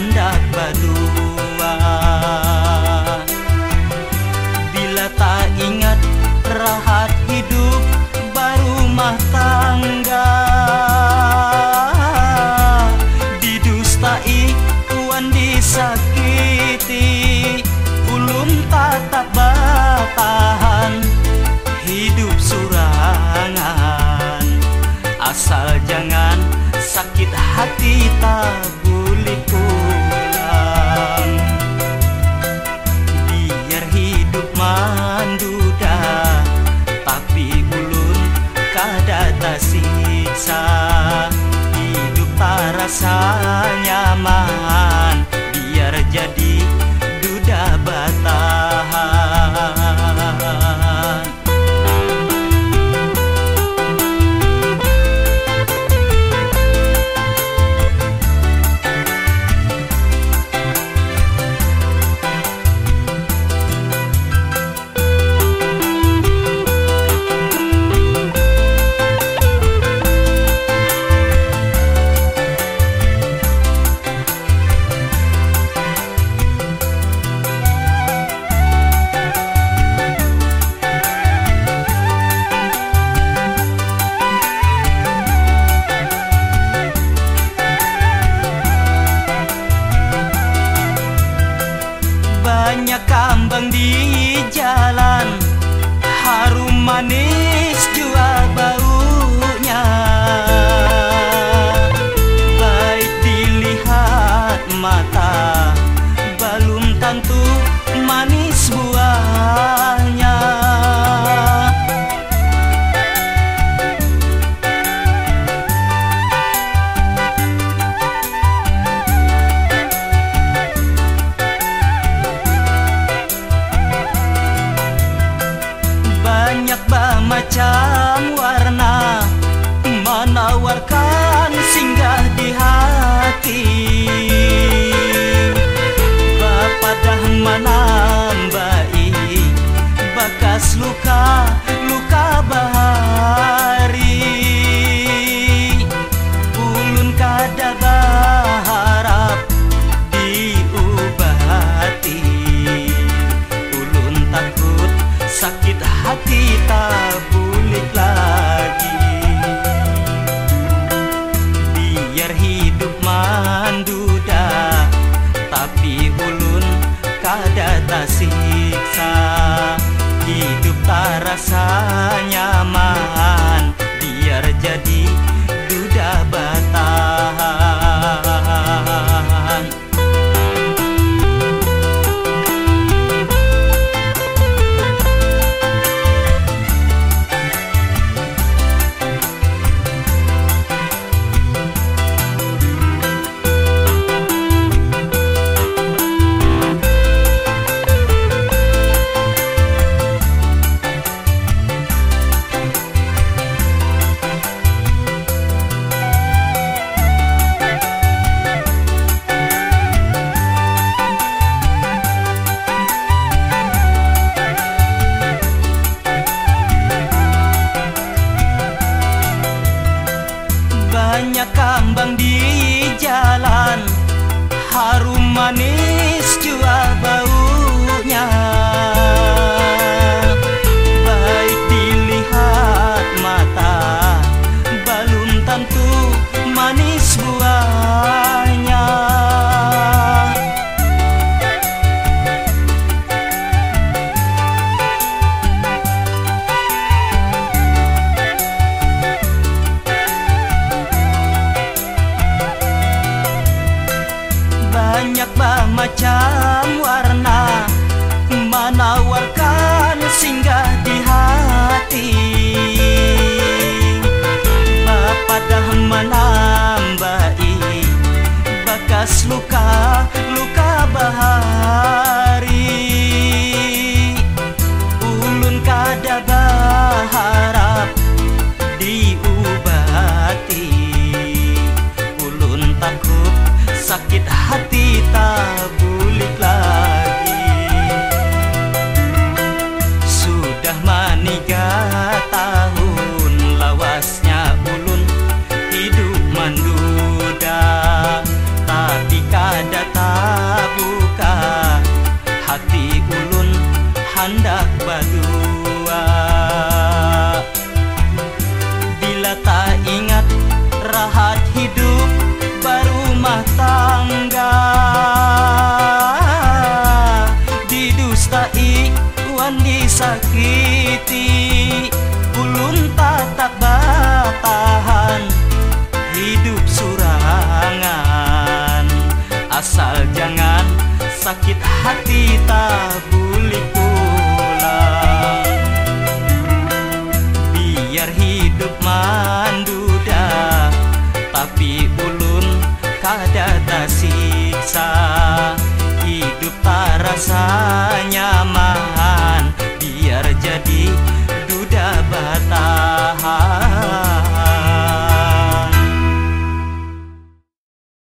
hendak berdua Bila tak ingat rahat hidup baru mah tangga. Didustai tuan disakiti Ulum tak tak bertahan. Hidup surangan Asal jangan sakit hati tabu. rasa nyaman. di jalan. Harum manis macam warna Menawarkan singgah di hati. Bapadah menambai Bakas luka, luka ulun kada tersiksa. Hidup tak rasa nyaman. Biar jadi Kambang di jalan Harum manis warna Menawarkan singgah di hati. Bapadah menambai Bekas luka, luka bahari? Ulun kada berharap diobati Ulun takut sakit hati hidup berumah tangga. Didustai wan disakiti Ulun tak tak batahan Hidup surangan. Asal jangan sakit hati tabu rasa